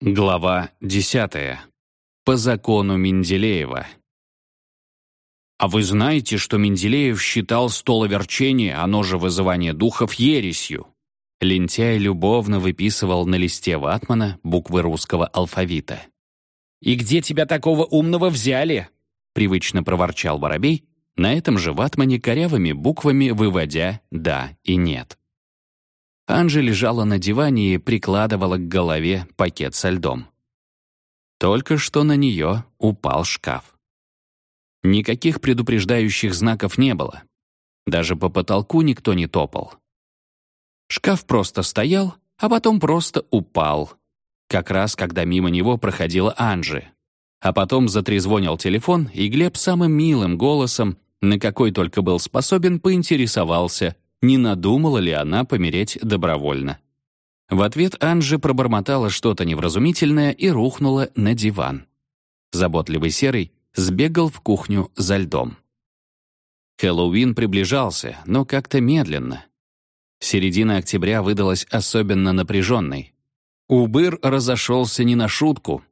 Глава 10. По закону Менделеева. А вы знаете, что Менделеев считал столоверчение, оно же вызывание духов, ересью? Лентяй любовно выписывал на листе ватмана буквы русского алфавита. «И где тебя такого умного взяли?» привычно проворчал воробей, на этом же ватмане корявыми буквами выводя «да» и «нет». Анжи лежала на диване и прикладывала к голове пакет со льдом. Только что на нее упал шкаф. Никаких предупреждающих знаков не было. Даже по потолку никто не топал. Шкаф просто стоял, а потом просто упал. Как раз, когда мимо него проходила Анжи. А потом затрезвонил телефон, и Глеб самым милым голосом, на какой только был способен, поинтересовался — не надумала ли она помереть добровольно. В ответ Анжи пробормотала что-то невразумительное и рухнула на диван. Заботливый Серый сбегал в кухню за льдом. Хэллоуин приближался, но как-то медленно. Середина октября выдалась особенно напряженной. Убыр разошелся не на шутку.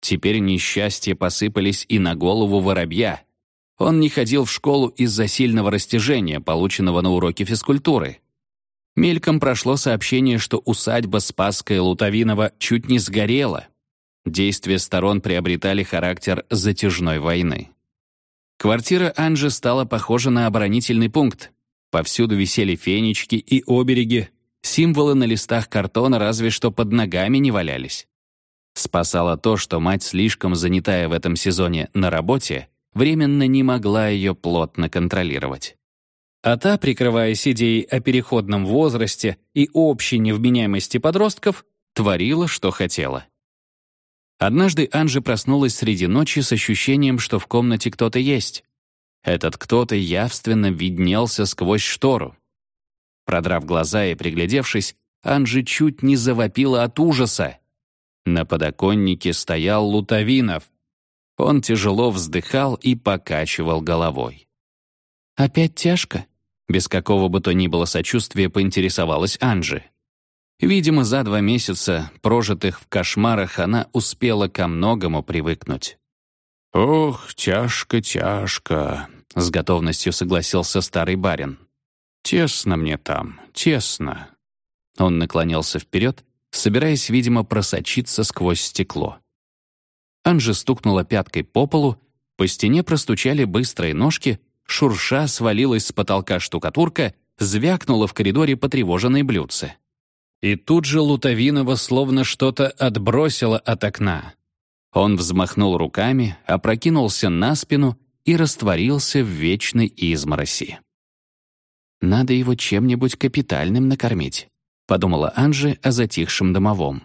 Теперь несчастья посыпались и на голову воробья. Он не ходил в школу из-за сильного растяжения, полученного на уроке физкультуры. Мельком прошло сообщение, что усадьба Спасская Лутовинова чуть не сгорела. Действия сторон приобретали характер затяжной войны. Квартира Анжи стала похожа на оборонительный пункт. Повсюду висели фенечки и обереги, символы на листах картона разве что под ногами не валялись. Спасало то, что мать, слишком занятая в этом сезоне на работе, временно не могла ее плотно контролировать. А та, прикрываясь идеей о переходном возрасте и общей невменяемости подростков, творила, что хотела. Однажды Анжи проснулась среди ночи с ощущением, что в комнате кто-то есть. Этот кто-то явственно виднелся сквозь штору. Продрав глаза и приглядевшись, Анжи чуть не завопила от ужаса. На подоконнике стоял Лутовинов, он тяжело вздыхал и покачивал головой. «Опять тяжко?» Без какого бы то ни было сочувствия поинтересовалась Анжи. Видимо, за два месяца, прожитых в кошмарах, она успела ко многому привыкнуть. «Ох, тяжко, тяжко», — с готовностью согласился старый барин. «Тесно мне там, тесно». Он наклонился вперед, собираясь, видимо, просочиться сквозь стекло. Анжи стукнула пяткой по полу, по стене простучали быстрые ножки, шурша свалилась с потолка штукатурка, звякнула в коридоре потревоженные блюдце. И тут же Лутовинова словно что-то отбросила от окна. Он взмахнул руками, опрокинулся на спину и растворился в вечной измороси. «Надо его чем-нибудь капитальным накормить», — подумала Анжи о затихшем домовом.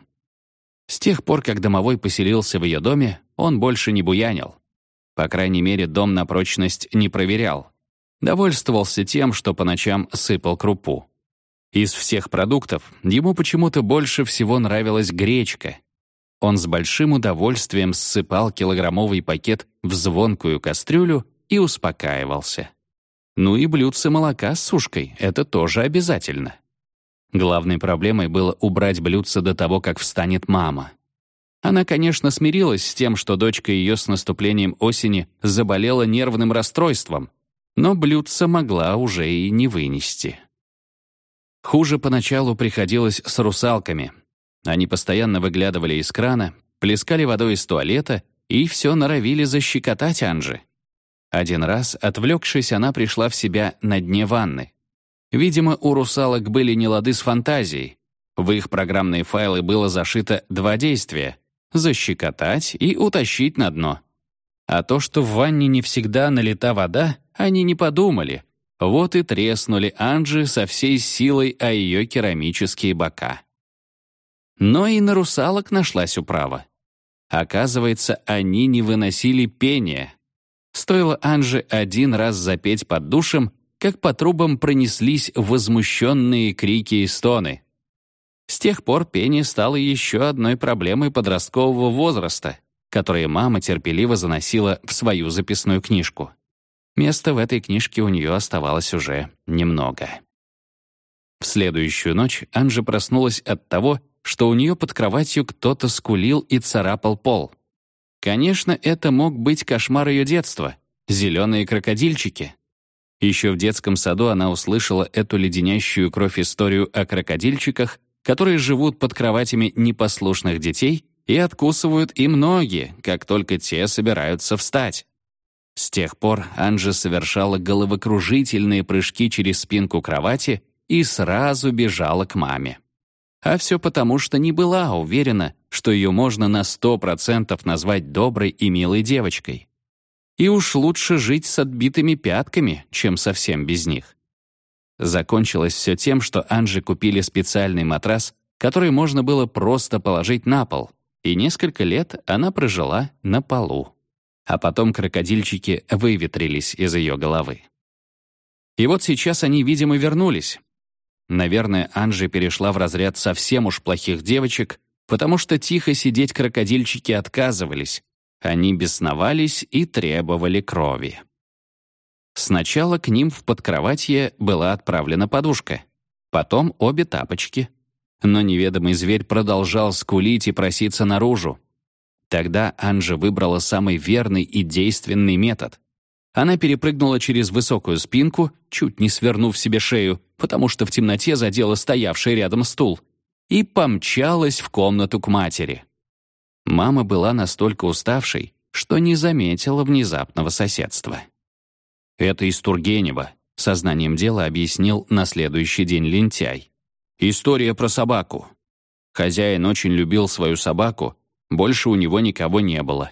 С тех пор, как домовой поселился в ее доме, он больше не буянил. По крайней мере, дом на прочность не проверял. Довольствовался тем, что по ночам сыпал крупу. Из всех продуктов ему почему-то больше всего нравилась гречка. Он с большим удовольствием ссыпал килограммовый пакет в звонкую кастрюлю и успокаивался. Ну и блюдце молока с сушкой — это тоже обязательно. Главной проблемой было убрать блюдце до того, как встанет мама. Она, конечно, смирилась с тем, что дочка ее с наступлением осени заболела нервным расстройством, но блюдце могла уже и не вынести. Хуже поначалу приходилось с русалками. Они постоянно выглядывали из крана, плескали водой из туалета и все норовили защекотать Анжи. Один раз, отвлекшись, она пришла в себя на дне ванны. Видимо, у русалок были нелады с фантазией. В их программные файлы было зашито два действия — защекотать и утащить на дно. А то, что в ванне не всегда налита вода, они не подумали. Вот и треснули Анджи со всей силой о ее керамические бока. Но и на русалок нашлась управа. Оказывается, они не выносили пения. Стоило Анже один раз запеть под душем, как по трубам пронеслись возмущенные крики и стоны. С тех пор пение стало еще одной проблемой подросткового возраста, которую мама терпеливо заносила в свою записную книжку. Места в этой книжке у нее оставалось уже немного. В следующую ночь Анжа проснулась от того, что у нее под кроватью кто-то скулил и царапал пол. Конечно, это мог быть кошмар ее детства — зеленые крокодильчики. Еще в детском саду она услышала эту леденящую кровь историю о крокодильчиках, которые живут под кроватями непослушных детей и откусывают им ноги, как только те собираются встать. С тех пор Анжа совершала головокружительные прыжки через спинку кровати и сразу бежала к маме. А все потому, что не была уверена, что ее можно на сто процентов назвать доброй и милой девочкой. И уж лучше жить с отбитыми пятками, чем совсем без них. Закончилось все тем, что Анже купили специальный матрас, который можно было просто положить на пол, и несколько лет она прожила на полу. А потом крокодильчики выветрились из ее головы. И вот сейчас они, видимо, вернулись. Наверное, Анжи перешла в разряд совсем уж плохих девочек, потому что тихо сидеть крокодильчики отказывались. Они бесновались и требовали крови. Сначала к ним в подкроватье была отправлена подушка, потом обе тапочки. Но неведомый зверь продолжал скулить и проситься наружу. Тогда Анжа выбрала самый верный и действенный метод. Она перепрыгнула через высокую спинку, чуть не свернув себе шею, потому что в темноте задела стоявший рядом стул, и помчалась в комнату к матери. Мама была настолько уставшей, что не заметила внезапного соседства. «Это из Тургенева», — сознанием дела объяснил на следующий день лентяй. «История про собаку. Хозяин очень любил свою собаку, больше у него никого не было.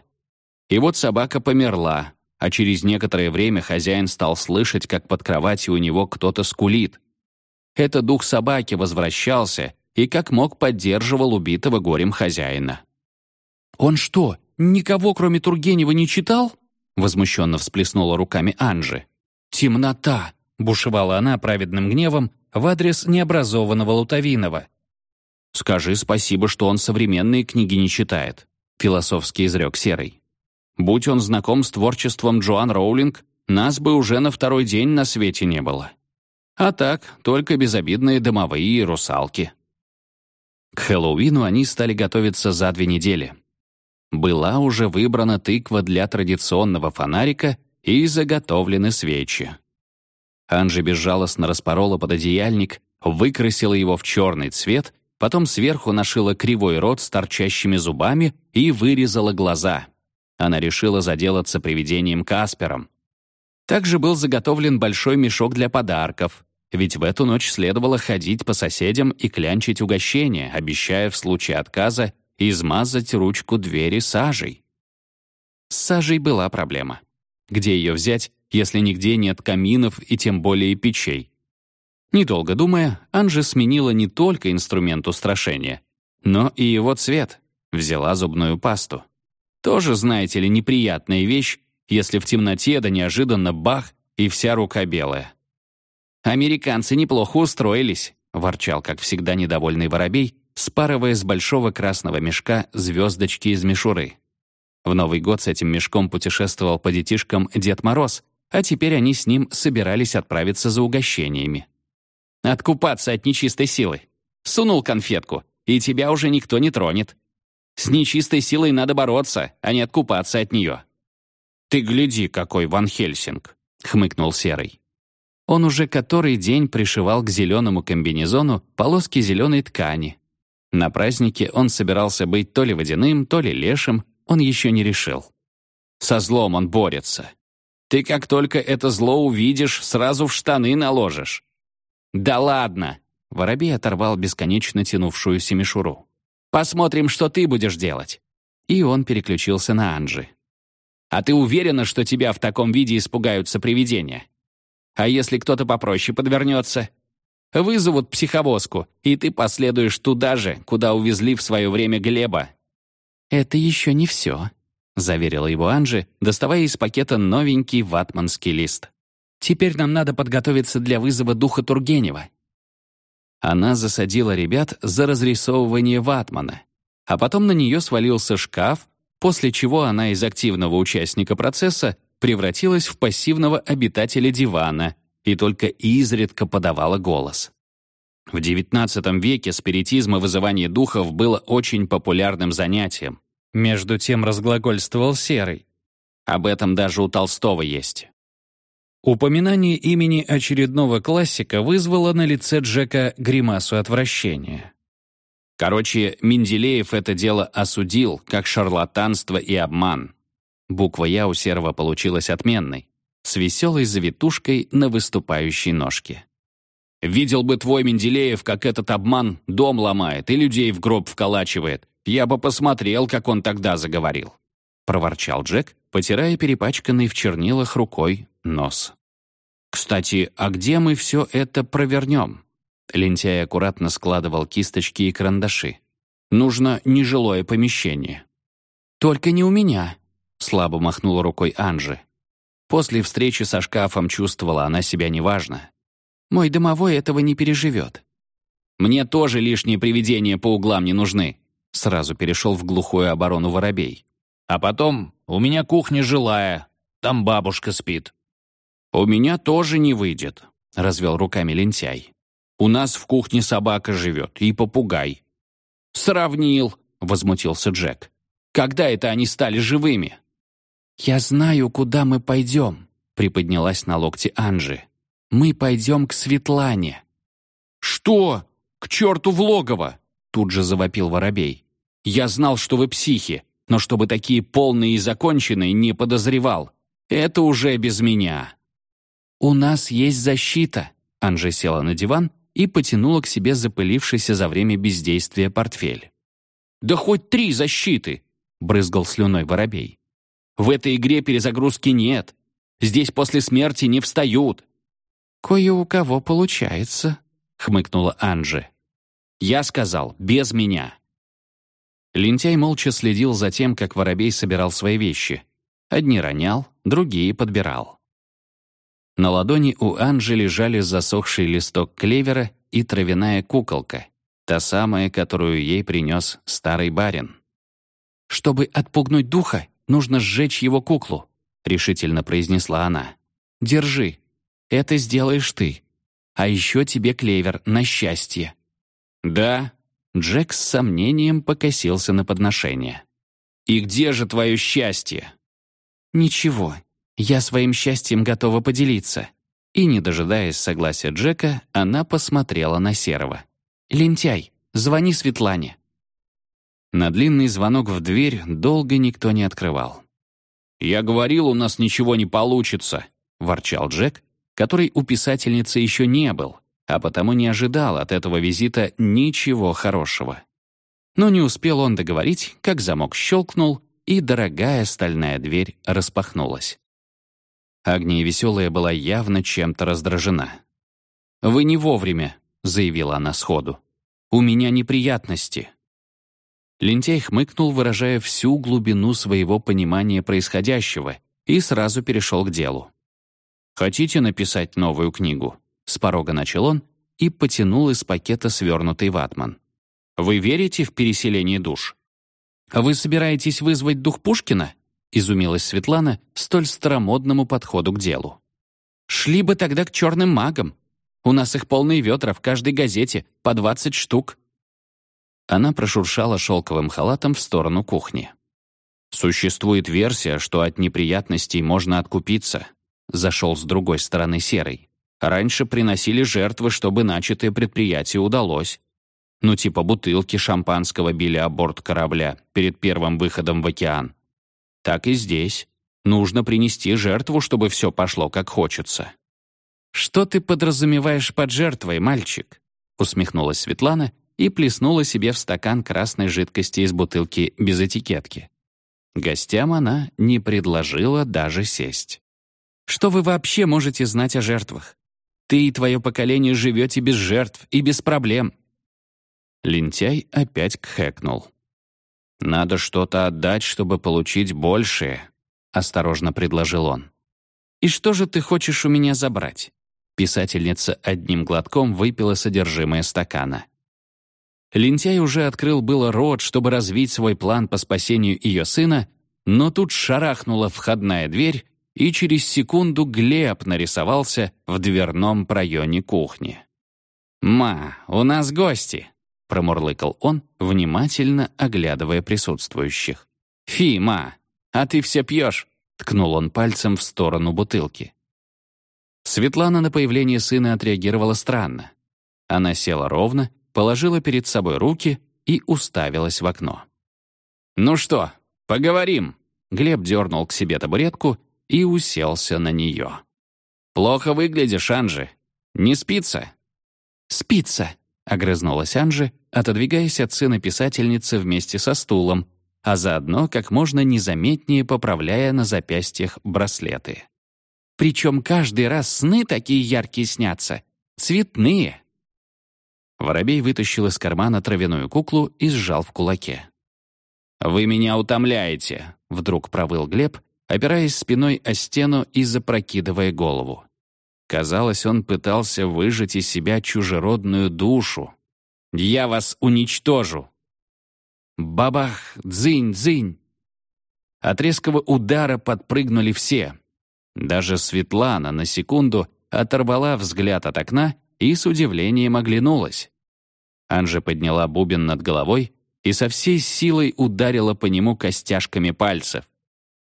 И вот собака померла, а через некоторое время хозяин стал слышать, как под кроватью у него кто-то скулит. Это дух собаки возвращался и как мог поддерживал убитого горем хозяина. «Он что, никого, кроме Тургенева, не читал?» Возмущенно всплеснула руками Анжи. «Темнота!» — бушевала она праведным гневом в адрес необразованного Лутовинова. «Скажи спасибо, что он современные книги не читает», — философски изрек Серый. «Будь он знаком с творчеством Джоан Роулинг, нас бы уже на второй день на свете не было. А так, только безобидные домовые русалки». К Хэллоуину они стали готовиться за две недели. Была уже выбрана тыква для традиционного фонарика и заготовлены свечи. Анжи безжалостно распорола пододеяльник, выкрасила его в черный цвет, потом сверху нашила кривой рот с торчащими зубами и вырезала глаза. Она решила заделаться привидением Каспером. Также был заготовлен большой мешок для подарков, ведь в эту ночь следовало ходить по соседям и клянчить угощения, обещая в случае отказа измазать ручку двери сажей. С сажей была проблема. Где ее взять, если нигде нет каминов и тем более печей? Недолго думая, Анжи сменила не только инструмент устрашения, но и его цвет. Взяла зубную пасту. Тоже, знаете ли, неприятная вещь, если в темноте да неожиданно бах, и вся рука белая. «Американцы неплохо устроились», — ворчал, как всегда, недовольный воробей, спарывая с большого красного мешка звездочки из мишуры. В Новый год с этим мешком путешествовал по детишкам Дед Мороз, а теперь они с ним собирались отправиться за угощениями. «Откупаться от нечистой силы. Сунул конфетку, и тебя уже никто не тронет. С нечистой силой надо бороться, а не откупаться от нее». «Ты гляди, какой Ван Хельсинг!» — хмыкнул Серый. Он уже который день пришивал к зеленому комбинезону полоски зеленой ткани, на празднике он собирался быть то ли водяным, то ли лешим, он еще не решил. Со злом он борется. Ты как только это зло увидишь, сразу в штаны наложишь. Да ладно! Воробей оторвал бесконечно тянувшуюся мишуру. Посмотрим, что ты будешь делать. И он переключился на Анжи. А ты уверена, что тебя в таком виде испугаются привидения? А если кто-то попроще подвернется? Вызовут психовозку, и ты последуешь туда же, куда увезли в свое время Глеба». «Это еще не все», — заверила его Анжи, доставая из пакета новенький ватманский лист. «Теперь нам надо подготовиться для вызова духа Тургенева». Она засадила ребят за разрисовывание ватмана, а потом на нее свалился шкаф, после чего она из активного участника процесса превратилась в пассивного обитателя дивана — и только изредка подавала голос. В XIX веке спиритизм и вызывание духов было очень популярным занятием. Между тем разглагольствовал Серый. Об этом даже у Толстого есть. Упоминание имени очередного классика вызвало на лице Джека гримасу отвращения. Короче, Менделеев это дело осудил, как шарлатанство и обман. Буква «Я» у Серого получилась отменной, с веселой завитушкой на выступающей ножке. «Видел бы твой Менделеев, как этот обман дом ломает и людей в гроб вколачивает. Я бы посмотрел, как он тогда заговорил», — проворчал Джек, потирая перепачканный в чернилах рукой нос. «Кстати, а где мы все это провернем?» Лентяй аккуратно складывал кисточки и карандаши. «Нужно нежилое помещение». «Только не у меня», — слабо махнула рукой Анжи. После встречи со шкафом чувствовала она себя неважно. «Мой домовой этого не переживет». «Мне тоже лишние привидения по углам не нужны», — сразу перешел в глухую оборону воробей. «А потом у меня кухня жилая, там бабушка спит». «У меня тоже не выйдет», — развел руками лентяй. «У нас в кухне собака живет и попугай». «Сравнил», — возмутился Джек. «Когда это они стали живыми?» «Я знаю, куда мы пойдем», — приподнялась на локте Анжи. «Мы пойдем к Светлане». «Что? К черту в логово!» — тут же завопил Воробей. «Я знал, что вы психи, но чтобы такие полные и законченные, не подозревал. Это уже без меня». «У нас есть защита», — Анжи села на диван и потянула к себе запылившийся за время бездействия портфель. «Да хоть три защиты!» — брызгал слюной воробей. «В этой игре перезагрузки нет. Здесь после смерти не встают». «Кое у кого получается», — хмыкнула Анжи. «Я сказал, без меня». Лентяй молча следил за тем, как воробей собирал свои вещи. Одни ронял, другие подбирал. На ладони у Анжи лежали засохший листок клевера и травяная куколка, та самая, которую ей принес старый барин. «Чтобы отпугнуть духа, нужно сжечь его куклу», — решительно произнесла она. «Держи. Это сделаешь ты. А еще тебе клевер на счастье». «Да?» — Джек с сомнением покосился на подношение. «И где же твое счастье?» «Ничего, я своим счастьем готова поделиться». И, не дожидаясь согласия Джека, она посмотрела на Серого. «Лентяй, звони Светлане». На длинный звонок в дверь долго никто не открывал. «Я говорил, у нас ничего не получится», — ворчал Джек, который у писательницы еще не был, а потому не ожидал от этого визита ничего хорошего. Но не успел он договорить, как замок щелкнул, и дорогая стальная дверь распахнулась. Агния Веселая была явно чем-то раздражена. «Вы не вовремя», — заявила она сходу. «У меня неприятности». Лентяй хмыкнул, выражая всю глубину своего понимания происходящего, и сразу перешел к делу. «Хотите написать новую книгу?» С порога начал он и потянул из пакета свернутый ватман. «Вы верите в переселение душ?» «А вы собираетесь вызвать дух Пушкина?» — изумилась Светлана столь старомодному подходу к делу. «Шли бы тогда к черным магам. У нас их полные ведра в каждой газете, по двадцать штук». Она прошуршала шелковым халатом в сторону кухни. «Существует версия, что от неприятностей можно откупиться», — зашел с другой стороны Серый. «Раньше приносили жертвы, чтобы начатое предприятие удалось. Ну типа бутылки шампанского били о борт корабля перед первым выходом в океан так и здесь. Нужно принести жертву, чтобы все пошло как хочется. «Что ты подразумеваешь под жертвой, мальчик?» усмехнулась Светлана и плеснула себе в стакан красной жидкости из бутылки без этикетки. Гостям она не предложила даже сесть. «Что вы вообще можете знать о жертвах? Ты и твое поколение живете без жертв и без проблем». Лентяй опять кхэкнул. «Надо что-то отдать, чтобы получить большее», — осторожно предложил он. «И что же ты хочешь у меня забрать?» Писательница одним глотком выпила содержимое стакана. Лентяй уже открыл было рот, чтобы развить свой план по спасению ее сына, но тут шарахнула входная дверь, и через секунду Глеб нарисовался в дверном проеме кухни. «Ма, у нас гости!» — промурлыкал он, внимательно оглядывая присутствующих. «Фи, ма, а ты все пьешь!» — ткнул он пальцем в сторону бутылки. Светлана на появление сына отреагировала странно. Она села ровно, положила перед собой руки и уставилась в окно. «Ну что, поговорим?» Глеб дернул к себе табуретку и уселся на нее. «Плохо выглядишь, Анжи. Не спится?» «Спится», — огрызнулась Анжи, отодвигаясь от сына писательницы вместе со стулом, а заодно как можно незаметнее поправляя на запястьях браслеты. «Причем каждый раз сны такие яркие снятся, цветные». Воробей вытащил из кармана травяную куклу и сжал в кулаке. «Вы меня утомляете», — вдруг провыл Глеб, опираясь спиной о стену и запрокидывая голову. Казалось, он пытался выжать из себя чужеродную душу. «Я вас уничтожу!» Бабах! Дзынь-дзынь! От резкого удара подпрыгнули все. Даже Светлана на секунду оторвала взгляд от окна и с удивлением оглянулась. Анжа подняла бубен над головой и со всей силой ударила по нему костяшками пальцев.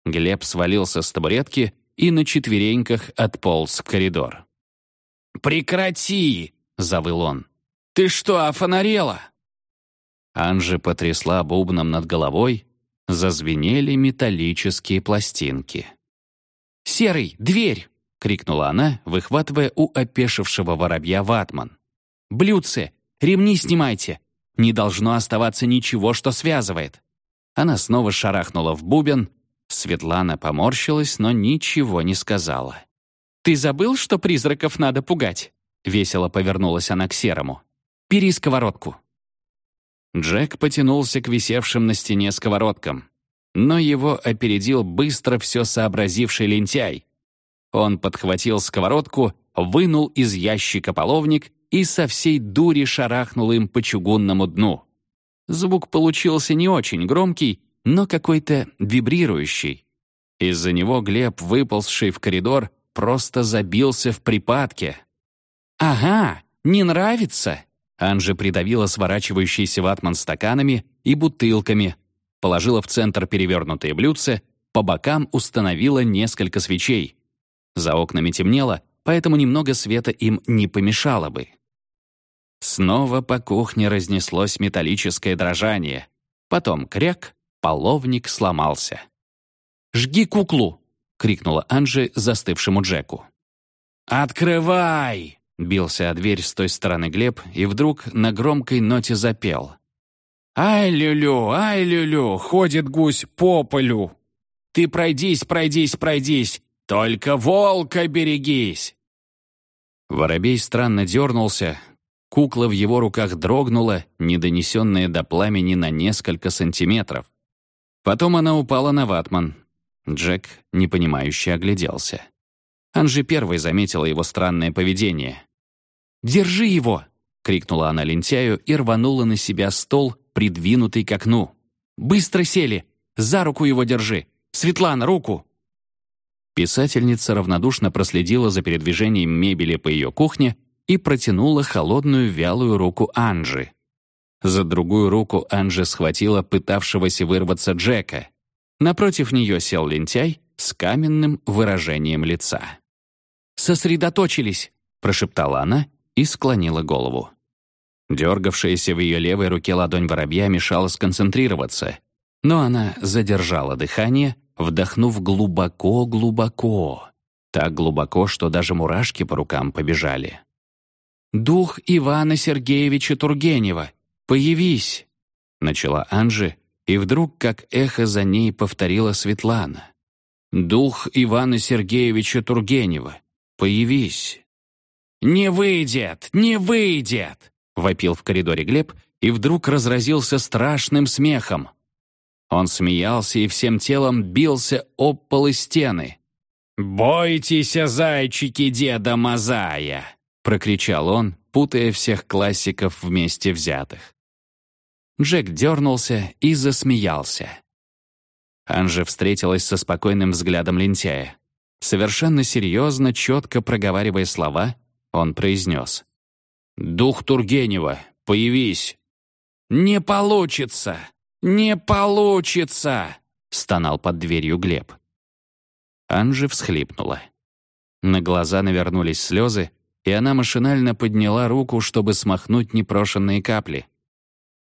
Глеб свалился с табуретки и на четвереньках отполз в коридор. «Прекрати!» — завыл он. «Ты что, офонарела?» Анжи потрясла бубном над головой, зазвенели металлические пластинки. «Серый, дверь!» — крикнула она, выхватывая у опешившего воробья ватман. «Блюдце! Ремни снимайте! Не должно оставаться ничего, что связывает!» Она снова шарахнула в бубен. Светлана поморщилась, но ничего не сказала. «Ты забыл, что призраков надо пугать?» Весело повернулась она к Серому. «Бери сковородку». Джек потянулся к висевшим на стене сковородкам, но его опередил быстро все сообразивший лентяй. Он подхватил сковородку, вынул из ящика половник и со всей дури шарахнул им по чугунному дну. Звук получился не очень громкий, но какой-то вибрирующий. Из-за него Глеб, выползший в коридор, просто забился в припадке. «Ага, не нравится?» Анжи придавила сворачивающийся ватман стаканами и бутылками, положила в центр перевернутые блюдца, по бокам установила несколько свечей. За окнами темнело, поэтому немного света им не помешало бы. Снова по кухне разнеслось металлическое дрожание. Потом кряк, половник сломался. «Жги куклу!» — крикнула Анжи застывшему Джеку. «Открывай!» — бился о дверь с той стороны Глеб и вдруг на громкой ноте запел. «Ай-лю-лю, ай-лю-лю, ходит гусь по полю! Ты пройдись, пройдись, пройдись, только волка берегись!» Воробей странно дернулся, Кукла в его руках дрогнула, недонесенная до пламени на несколько сантиметров. Потом она упала на ватман. Джек, непонимающе, огляделся. Анжи первой заметила его странное поведение. «Держи его!» — крикнула она лентяю и рванула на себя стол, придвинутый к окну. «Быстро сели! За руку его держи! Светлана, руку!» Писательница равнодушно проследила за передвижением мебели по ее кухне и протянула холодную вялую руку Анжи. За другую руку Анжи схватила пытавшегося вырваться Джека. Напротив нее сел лентяй с каменным выражением лица. «Сосредоточились!» — прошептала она и склонила голову. Дергавшаяся в ее левой руке ладонь воробья мешала сконцентрироваться, но она задержала дыхание, вдохнув глубоко-глубоко, так глубоко, что даже мурашки по рукам побежали. «Дух Ивана Сергеевича Тургенева! Появись!» Начала Анжи, и вдруг, как эхо за ней, повторила Светлана. «Дух Ивана Сергеевича Тургенева! Появись!» «Не выйдет! Не выйдет!» — вопил в коридоре Глеб и вдруг разразился страшным смехом. Он смеялся и всем телом бился об полы стены. «Бойтесь, зайчики деда Мазая!» прокричал он, путая всех классиков вместе взятых. Джек дернулся и засмеялся. Анжа встретилась со спокойным взглядом лентяя. Совершенно серьезно, четко проговаривая слова, он произнес. «Дух Тургенева, появись!» «Не получится! Не получится!» — стонал под дверью Глеб. Анжи всхлипнула. На глаза навернулись слезы, и она машинально подняла руку, чтобы смахнуть непрошенные капли.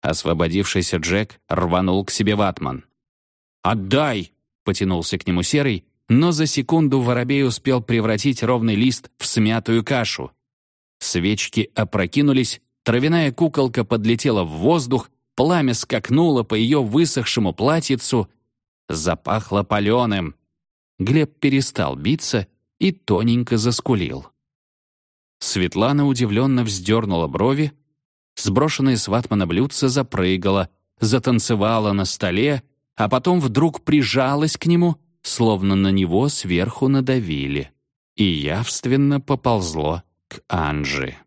Освободившийся Джек рванул к себе ватман. «Отдай!» — потянулся к нему Серый, но за секунду воробей успел превратить ровный лист в смятую кашу. Свечки опрокинулись, травяная куколка подлетела в воздух, пламя скакнуло по ее высохшему платьицу, запахло паленым. Глеб перестал биться и тоненько заскулил. Светлана удивленно вздернула брови, сброшенное с ватмана блюдце запрыгала, затанцевала на столе, а потом вдруг прижалась к нему, словно на него сверху надавили, и явственно поползло к Анжи.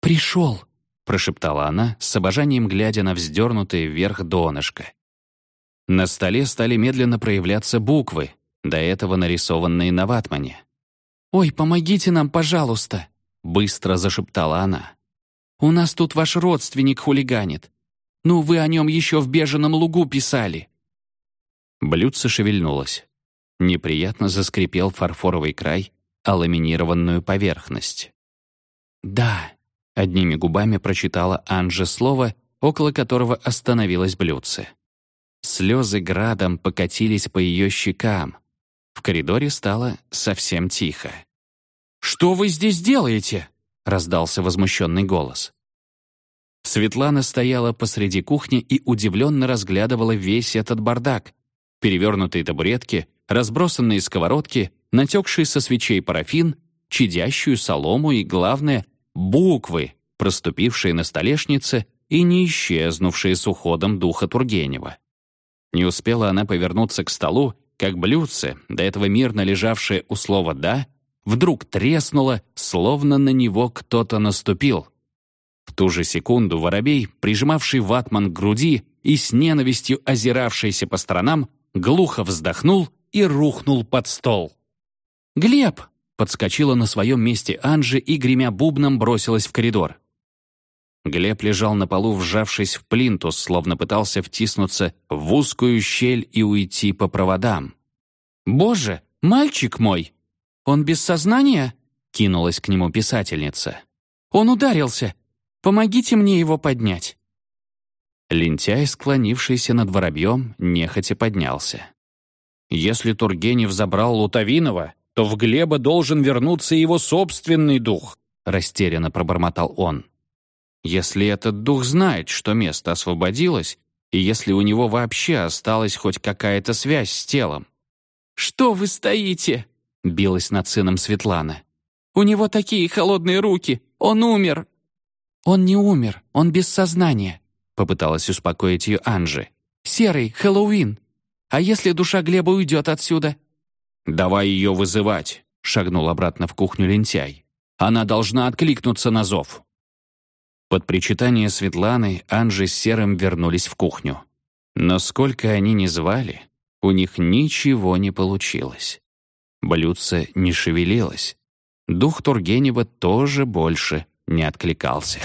«Пришел!» — прошептала она, с обожанием глядя на вздернутое вверх донышко. На столе стали медленно проявляться буквы, до этого нарисованные на ватмане. «Ой, помогите нам, пожалуйста!» — быстро зашептала она. «У нас тут ваш родственник хулиганит. Ну, вы о нем еще в беженом лугу писали». Блюдце шевельнулось. Неприятно заскрипел фарфоровый край, а ламинированную поверхность. «Да», — одними губами прочитала Анжа слово, около которого остановилось блюдце. Слезы градом покатились по ее щекам. В коридоре стало совсем тихо. «Что вы здесь делаете?» — раздался возмущенный голос. Светлана стояла посреди кухни и удивленно разглядывала весь этот бардак. Перевернутые табуретки, разбросанные сковородки, натекший со свечей парафин, чадящую солому и, главное, буквы, проступившие на столешнице и не исчезнувшие с уходом духа Тургенева. Не успела она повернуться к столу, как блюдце, до этого мирно лежавшее у слова «да», вдруг треснуло, словно на него кто-то наступил. В ту же секунду воробей, прижимавший ватман к груди и с ненавистью озиравшийся по сторонам, глухо вздохнул и рухнул под стол. «Глеб!» — подскочила на своем месте Анжи и, гремя бубном, бросилась в коридор. Глеб лежал на полу, вжавшись в плинтус, словно пытался втиснуться в узкую щель и уйти по проводам. «Боже, мальчик мой!» «Он без сознания?» — кинулась к нему писательница. «Он ударился! Помогите мне его поднять!» Лентяй, склонившийся над воробьем, нехотя поднялся. «Если Тургенев забрал Лутовинова, то в Глеба должен вернуться его собственный дух», — растерянно пробормотал он. «Если этот дух знает, что место освободилось, и если у него вообще осталась хоть какая-то связь с телом». «Что вы стоите?» — билась над сыном Светлана. «У него такие холодные руки! Он умер!» «Он не умер, он без сознания», — попыталась успокоить ее Анжи. «Серый, Хэллоуин! А если душа Глеба уйдет отсюда?» «Давай ее вызывать», — шагнул обратно в кухню лентяй. «Она должна откликнуться на зов». Под причитание Светланы Анжи с Серым вернулись в кухню. Но сколько они ни звали, у них ничего не получилось. Блюдце не шевелилось. Дух Тургенева тоже больше не откликался.